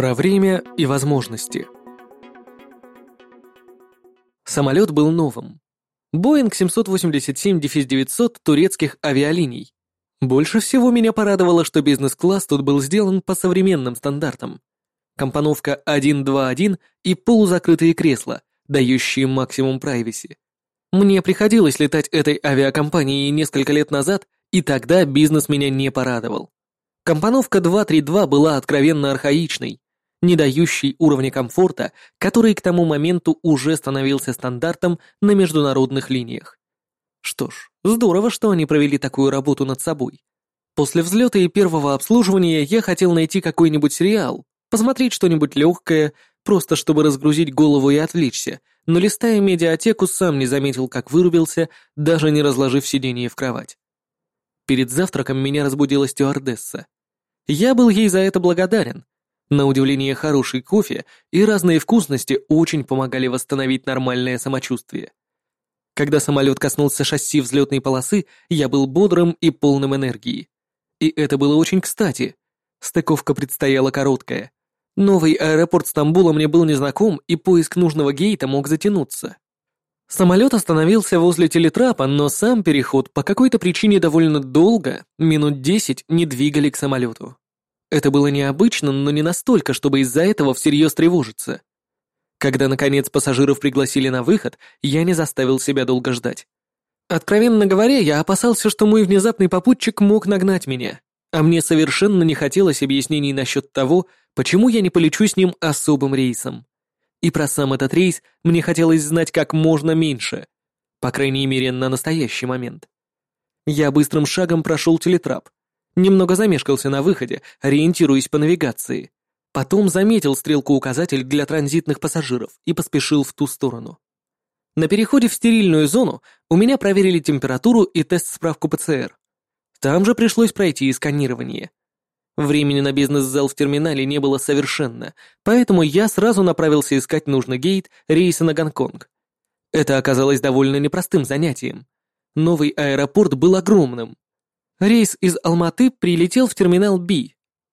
Про время и возможности. Самолет был новым. Боинг 787-900 турецких авиалиний. Больше всего меня порадовало, что бизнес-класс тут был сделан по современным стандартам. Компоновка 1.2.1 и полузакрытые кресла, дающие максимум прайвеси. Мне приходилось летать этой авиакомпанией несколько лет назад, и тогда бизнес меня не порадовал. Компоновка 2.3.2 была откровенно архаичной, не дающей уровня комфорта, который к тому моменту уже становился стандартом на международных линиях. Что ж, здорово, что они провели такую работу над собой. После взлета и первого обслуживания я хотел найти какой-нибудь сериал, посмотреть что-нибудь легкое, просто чтобы разгрузить голову и отвлечься, но листая медиатеку, сам не заметил, как вырубился, даже не разложив сиденье в кровать. Перед завтраком меня разбудила стюардесса. Я был ей за это благодарен. На удивление, хороший кофе и разные вкусности очень помогали восстановить нормальное самочувствие. Когда самолет коснулся шасси взлетной полосы, я был бодрым и полным энергии. И это было очень кстати. Стыковка предстояла короткая. Новый аэропорт Стамбула мне был незнаком, и поиск нужного гейта мог затянуться. Самолет остановился возле телетрапа, но сам переход по какой-то причине довольно долго, минут десять, не двигали к самолету. Это было необычно, но не настолько, чтобы из-за этого всерьез тревожиться. Когда, наконец, пассажиров пригласили на выход, я не заставил себя долго ждать. Откровенно говоря, я опасался, что мой внезапный попутчик мог нагнать меня, а мне совершенно не хотелось объяснений насчет того, почему я не полечу с ним особым рейсом. И про сам этот рейс мне хотелось знать как можно меньше, по крайней мере, на настоящий момент. Я быстрым шагом прошел телетрап, немного замешкался на выходе, ориентируясь по навигации. Потом заметил стрелку-указатель для транзитных пассажиров и поспешил в ту сторону. На переходе в стерильную зону у меня проверили температуру и тест-справку ПЦР. Там же пришлось пройти и сканирование. Времени на бизнес-зал в терминале не было совершенно, поэтому я сразу направился искать нужный гейт рейса на Гонконг. Это оказалось довольно непростым занятием. Новый аэропорт был огромным. Рейс из Алматы прилетел в терминал B,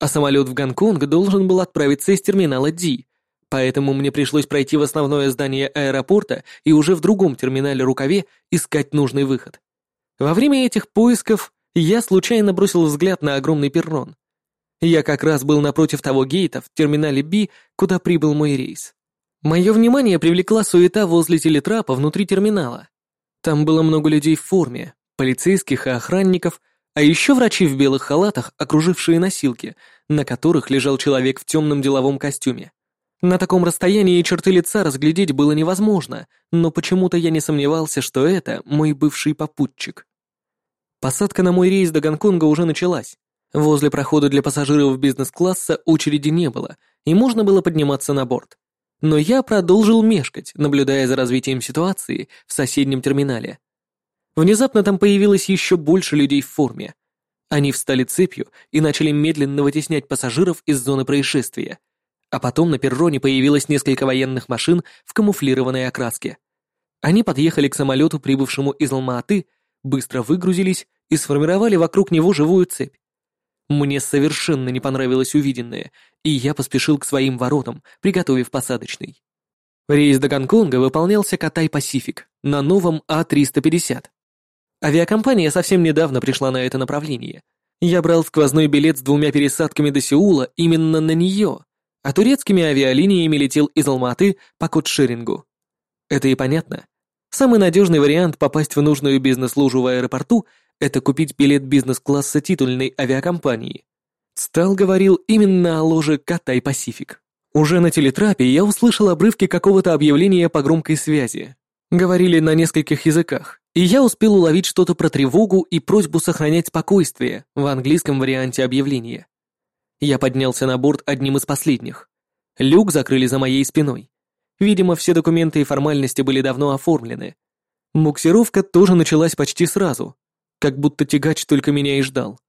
а самолет в Гонконг должен был отправиться из терминала D, поэтому мне пришлось пройти в основное здание аэропорта и уже в другом терминале рукаве искать нужный выход. Во время этих поисков я случайно бросил взгляд на огромный перрон. Я как раз был напротив того гейта в терминале B, куда прибыл мой рейс. Мое внимание привлекла суета возле телетрапа внутри терминала. Там было много людей в форме, полицейских и охранников, а еще врачи в белых халатах, окружившие носилки, на которых лежал человек в темном деловом костюме. На таком расстоянии черты лица разглядеть было невозможно, но почему-то я не сомневался, что это мой бывший попутчик. Посадка на мой рейс до Гонконга уже началась, Возле прохода для пассажиров бизнес-класса очереди не было, и можно было подниматься на борт. Но я продолжил мешкать, наблюдая за развитием ситуации в соседнем терминале. Внезапно там появилось еще больше людей в форме. Они встали цепью и начали медленно вытеснять пассажиров из зоны происшествия. А потом на перроне появилось несколько военных машин в камуфлированной окраске. Они подъехали к самолету, прибывшему из Алма-Аты, быстро выгрузились и сформировали вокруг него живую цепь. Мне совершенно не понравилось увиденное, и я поспешил к своим воротам, приготовив посадочный. Рейс до Гонконга выполнялся Катай Пасифик на новом А350. Авиакомпания совсем недавно пришла на это направление. Я брал сквозной билет с двумя пересадками до Сеула именно на нее, а турецкими авиалиниями летел из Алматы по кодшерингу. Это и понятно. Самый надежный вариант попасть в нужную бизнес-лужу в аэропорту это купить билет бизнес-класса титульной авиакомпании. Стал говорил именно о ложе Катай Пасифик. Уже на телетрапе я услышал обрывки какого-то объявления по громкой связи. Говорили на нескольких языках, и я успел уловить что-то про тревогу и просьбу сохранять спокойствие в английском варианте объявления. Я поднялся на борт одним из последних. Люк закрыли за моей спиной. Видимо, все документы и формальности были давно оформлены. Буксировка тоже началась почти сразу, как будто тягач только меня и ждал.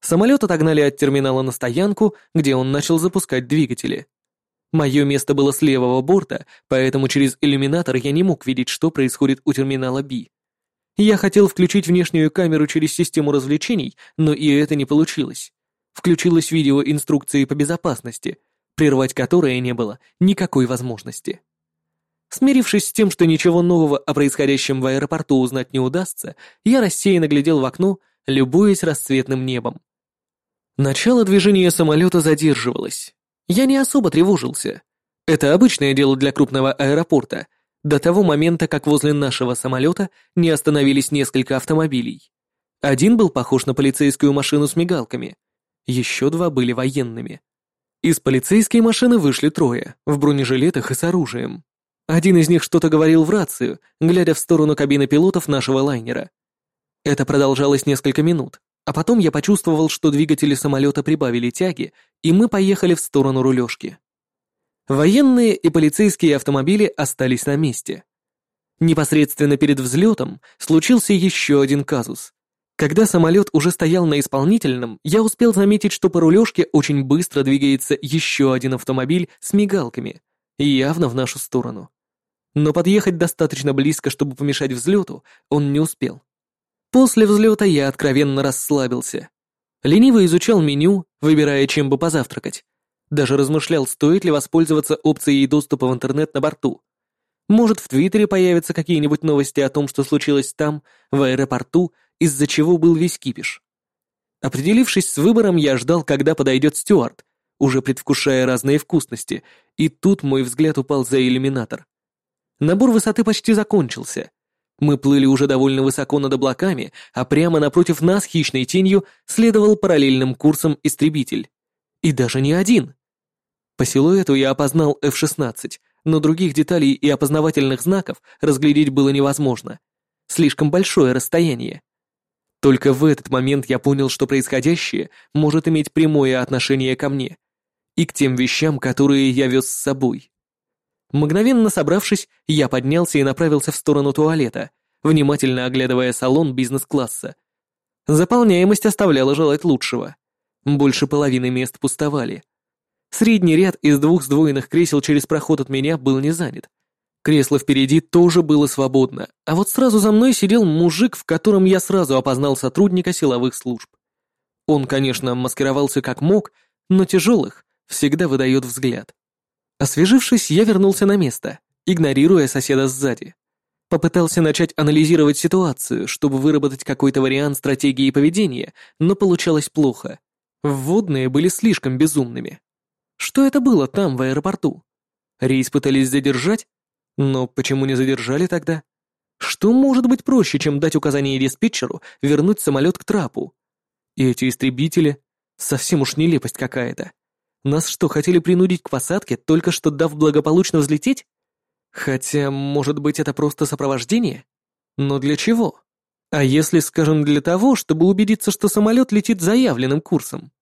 Самолет отогнали от терминала на стоянку, где он начал запускать двигатели. Мое место было с левого борта, поэтому через иллюминатор я не мог видеть, что происходит у терминала B. Я хотел включить внешнюю камеру через систему развлечений, но и это не получилось. Включилась видеоинструкции по безопасности, прервать которое не было никакой возможности. Смирившись с тем, что ничего нового о происходящем в аэропорту узнать не удастся, я рассеянно глядел в окно, любуясь расцветным небом. Начало движения самолета задерживалось. Я не особо тревожился. Это обычное дело для крупного аэропорта, до того момента, как возле нашего самолета не остановились несколько автомобилей. Один был похож на полицейскую машину с мигалками, еще два были военными. Из полицейской машины вышли трое, в бронежилетах и с оружием. Один из них что-то говорил в рацию, глядя в сторону кабины пилотов нашего лайнера. Это продолжалось несколько минут, а потом я почувствовал, что двигатели самолета прибавили тяги, и мы поехали в сторону рулежки. Военные и полицейские автомобили остались на месте. Непосредственно перед взлетом случился еще один казус. Когда самолет уже стоял на исполнительном, я успел заметить, что по рулежке очень быстро двигается еще один автомобиль с мигалками, явно в нашу сторону. Но подъехать достаточно близко, чтобы помешать взлету, он не успел. После взлета я откровенно расслабился. Лениво изучал меню, выбирая, чем бы позавтракать. Даже размышлял, стоит ли воспользоваться опцией доступа в интернет на борту. Может, в Твиттере появятся какие-нибудь новости о том, что случилось там, в аэропорту, из-за чего был весь кипиш. Определившись с выбором, я ждал, когда подойдет Стюарт, уже предвкушая разные вкусности, и тут мой взгляд упал за иллюминатор. Набор высоты почти закончился. Мы плыли уже довольно высоко над облаками, а прямо напротив нас хищной тенью следовал параллельным курсом истребитель. И даже не один. По силуэту я опознал F-16, но других деталей и опознавательных знаков разглядеть было невозможно. Слишком большое расстояние. Только в этот момент я понял, что происходящее может иметь прямое отношение ко мне и к тем вещам, которые я вез с собой. Мгновенно собравшись, я поднялся и направился в сторону туалета, внимательно оглядывая салон бизнес-класса. Заполняемость оставляла желать лучшего. Больше половины мест пустовали. Средний ряд из двух сдвоенных кресел через проход от меня был не занят, Кресло впереди тоже было свободно, а вот сразу за мной сидел мужик, в котором я сразу опознал сотрудника силовых служб. Он, конечно, маскировался как мог, но тяжелых всегда выдает взгляд. Освежившись, я вернулся на место, игнорируя соседа сзади. Попытался начать анализировать ситуацию, чтобы выработать какой-то вариант стратегии поведения, но получалось плохо. Вводные были слишком безумными. Что это было там, в аэропорту? Рейс пытались задержать? Но почему не задержали тогда? Что может быть проще, чем дать указание диспетчеру вернуть самолет к трапу? И эти истребители... Совсем уж нелепость какая-то. Нас что, хотели принудить к посадке, только что дав благополучно взлететь? Хотя, может быть, это просто сопровождение? Но для чего? А если, скажем, для того, чтобы убедиться, что самолет летит заявленным курсом?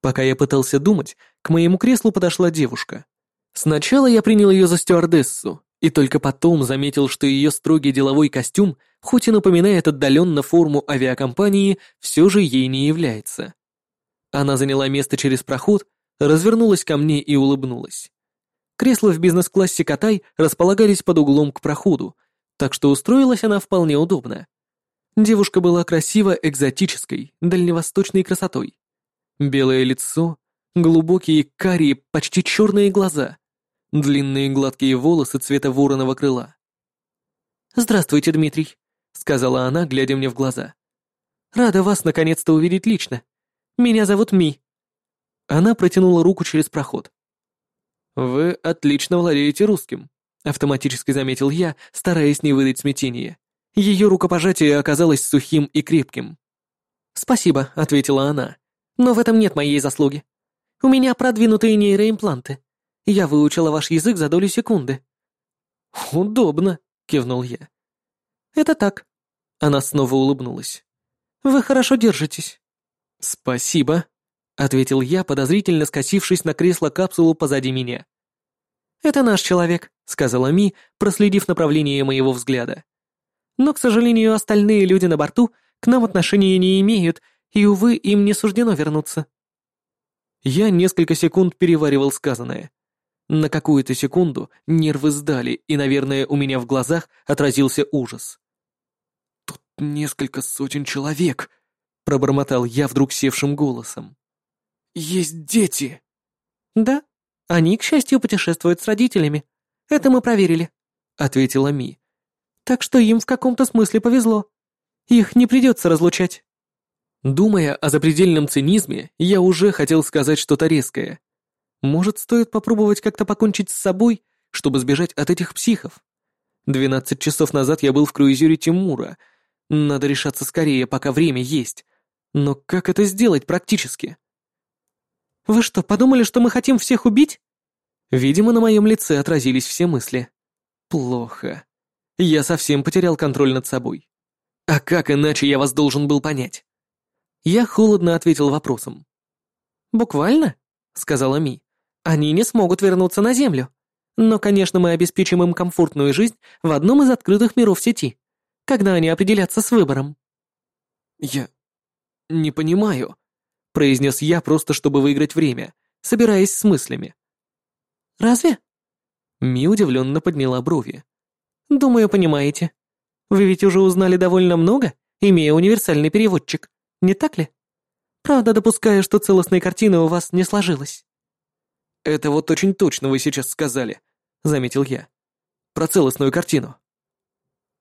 Пока я пытался думать, к моему креслу подошла девушка. Сначала я принял ее за стюардессу, и только потом заметил, что ее строгий деловой костюм, хоть и напоминает отдаленно форму авиакомпании, все же ей не является. Она заняла место через проход, развернулась ко мне и улыбнулась. Кресла в бизнес-классе Катай располагались под углом к проходу, так что устроилась она вполне удобно. Девушка была красиво экзотической, дальневосточной красотой. Белое лицо, глубокие карие, почти черные глаза — длинные гладкие волосы цвета вороного крыла. «Здравствуйте, Дмитрий», — сказала она, глядя мне в глаза. «Рада вас наконец-то увидеть лично. Меня зовут Ми». Она протянула руку через проход. «Вы отлично владеете русским», — автоматически заметил я, стараясь не выдать смятения. Ее рукопожатие оказалось сухим и крепким. «Спасибо», — ответила она. «Но в этом нет моей заслуги. У меня продвинутые нейроимпланты. Я выучила ваш язык за долю секунды». «Удобно», — кивнул я. «Это так». Она снова улыбнулась. «Вы хорошо держитесь». «Спасибо», — ответил я, подозрительно скосившись на кресло-капсулу позади меня. «Это наш человек», — сказала Ми, проследив направление моего взгляда. «Но, к сожалению, остальные люди на борту к нам отношения не имеют, и, увы, им не суждено вернуться». Я несколько секунд переваривал сказанное. На какую-то секунду нервы сдали, и, наверное, у меня в глазах отразился ужас. «Тут несколько сотен человек», — пробормотал я вдруг севшим голосом. «Есть дети!» «Да», Они, к счастью, путешествуют с родителями. Это мы проверили», — ответила Ми. «Так что им в каком-то смысле повезло. Их не придется разлучать». Думая о запредельном цинизме, я уже хотел сказать что-то резкое. Может, стоит попробовать как-то покончить с собой, чтобы сбежать от этих психов? Двенадцать часов назад я был в круизере Тимура. Надо решаться скорее, пока время есть. Но как это сделать практически? «Вы что, подумали, что мы хотим всех убить?» Видимо, на моем лице отразились все мысли. «Плохо. Я совсем потерял контроль над собой. А как иначе я вас должен был понять?» Я холодно ответил вопросом. «Буквально?» — сказала Ми. «Они не смогут вернуться на Землю. Но, конечно, мы обеспечим им комфортную жизнь в одном из открытых миров сети, когда они определятся с выбором». «Я не понимаю», — произнес я просто, чтобы выиграть время, собираясь с мыслями. «Разве?» Ми удивленно подняла брови. «Думаю, понимаете. Вы ведь уже узнали довольно много, имея универсальный переводчик не так ли? Правда, допускаю, что целостной картины у вас не сложилось». «Это вот очень точно вы сейчас сказали», — заметил я. «Про целостную картину».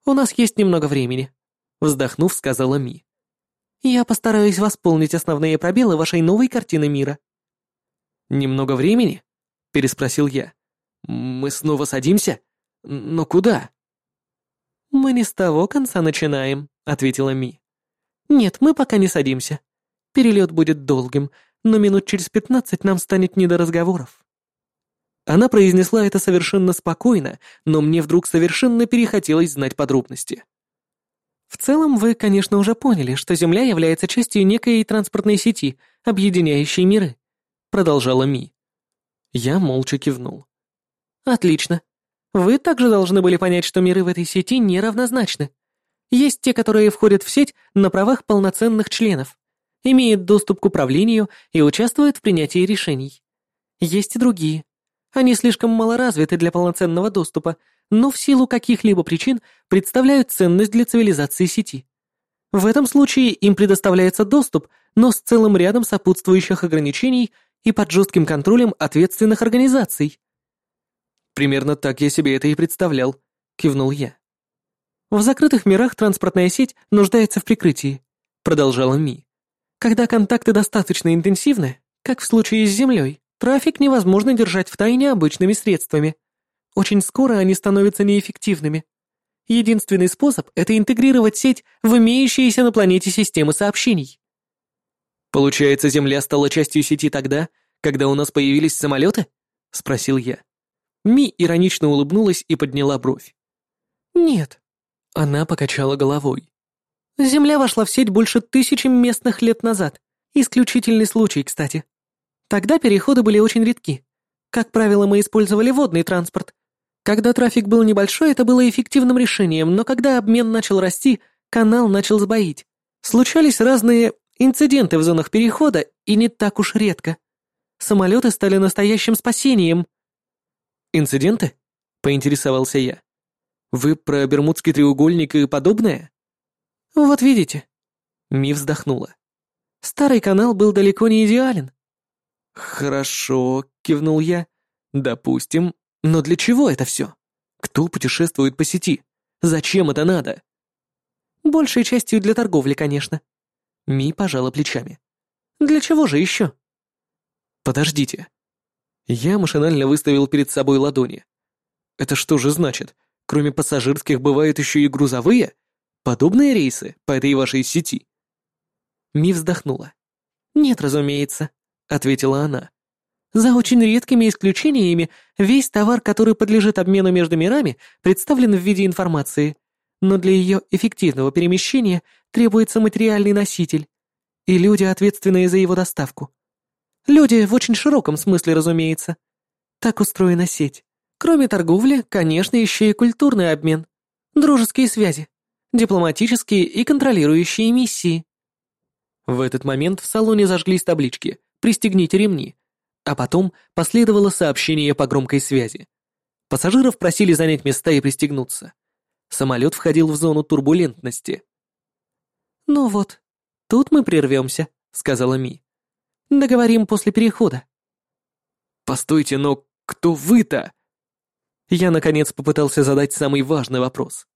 «У нас есть немного времени», — вздохнув, сказала Ми. «Я постараюсь восполнить основные пробелы вашей новой картины мира». «Немного времени?» — переспросил я. «Мы снова садимся? Но куда?» «Мы не с того конца начинаем», — ответила Ми. «Нет, мы пока не садимся. Перелет будет долгим, но минут через пятнадцать нам станет не до разговоров». Она произнесла это совершенно спокойно, но мне вдруг совершенно перехотелось знать подробности. В целом, вы, конечно, уже поняли, что Земля является частью некой транспортной сети, объединяющей миры, продолжала Ми. Я молча кивнул. Отлично. Вы также должны были понять, что миры в этой сети неравнозначны. Есть те, которые входят в сеть на правах полноценных членов, имеют доступ к управлению и участвуют в принятии решений. Есть и другие. Они слишком малоразвиты для полноценного доступа, но в силу каких-либо причин представляют ценность для цивилизации сети. В этом случае им предоставляется доступ, но с целым рядом сопутствующих ограничений и под жестким контролем ответственных организаций. «Примерно так я себе это и представлял», — кивнул я. В закрытых мирах транспортная сеть нуждается в прикрытии, продолжала Ми. Когда контакты достаточно интенсивны, как в случае с Землей, трафик невозможно держать в тайне обычными средствами. Очень скоро они становятся неэффективными. Единственный способ — это интегрировать сеть в имеющиеся на планете системы сообщений. Получается, Земля стала частью сети тогда, когда у нас появились самолеты? спросил я. Ми иронично улыбнулась и подняла бровь. Нет, она покачала головой. Земля вошла в сеть больше тысячи местных лет назад. Исключительный случай, кстати. Тогда переходы были очень редки. Как правило, мы использовали водный транспорт. Когда трафик был небольшой, это было эффективным решением, но когда обмен начал расти, канал начал сбоить. Случались разные инциденты в зонах перехода, и не так уж редко. Самолеты стали настоящим спасением. «Инциденты?» — поинтересовался я. Вы про Бермудский треугольник и подобное? Вот видите. Ми вздохнула. Старый канал был далеко не идеален. Хорошо, кивнул я. Допустим. Но для чего это все? Кто путешествует по сети? Зачем это надо? Большей частью для торговли, конечно. Ми пожала плечами. Для чего же еще? Подождите. Я машинально выставил перед собой ладони. Это что же значит? Кроме пассажирских бывают еще и грузовые? Подобные рейсы по этой вашей сети?» Ми вздохнула. «Нет, разумеется», — ответила она. «За очень редкими исключениями весь товар, который подлежит обмену между мирами, представлен в виде информации, но для ее эффективного перемещения требуется материальный носитель и люди, ответственные за его доставку. Люди в очень широком смысле, разумеется. Так устроена сеть. Кроме торговли, конечно, еще и культурный обмен, дружеские связи, дипломатические и контролирующие миссии. В этот момент в салоне зажглись таблички «Пристегните ремни», а потом последовало сообщение по громкой связи. Пассажиров просили занять места и пристегнуться. Самолет входил в зону турбулентности. «Ну вот, тут мы прервемся», — сказала Ми. «Договорим после перехода». Постойте, но кто вы-то? Я, наконец, попытался задать самый важный вопрос.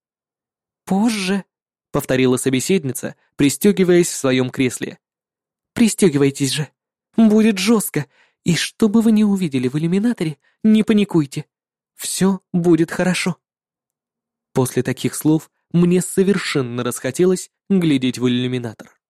«Позже», — повторила собеседница, пристегиваясь в своем кресле. «Пристегивайтесь же. Будет жестко, и что бы вы ни увидели в иллюминаторе, не паникуйте. Все будет хорошо». После таких слов мне совершенно расхотелось глядеть в иллюминатор.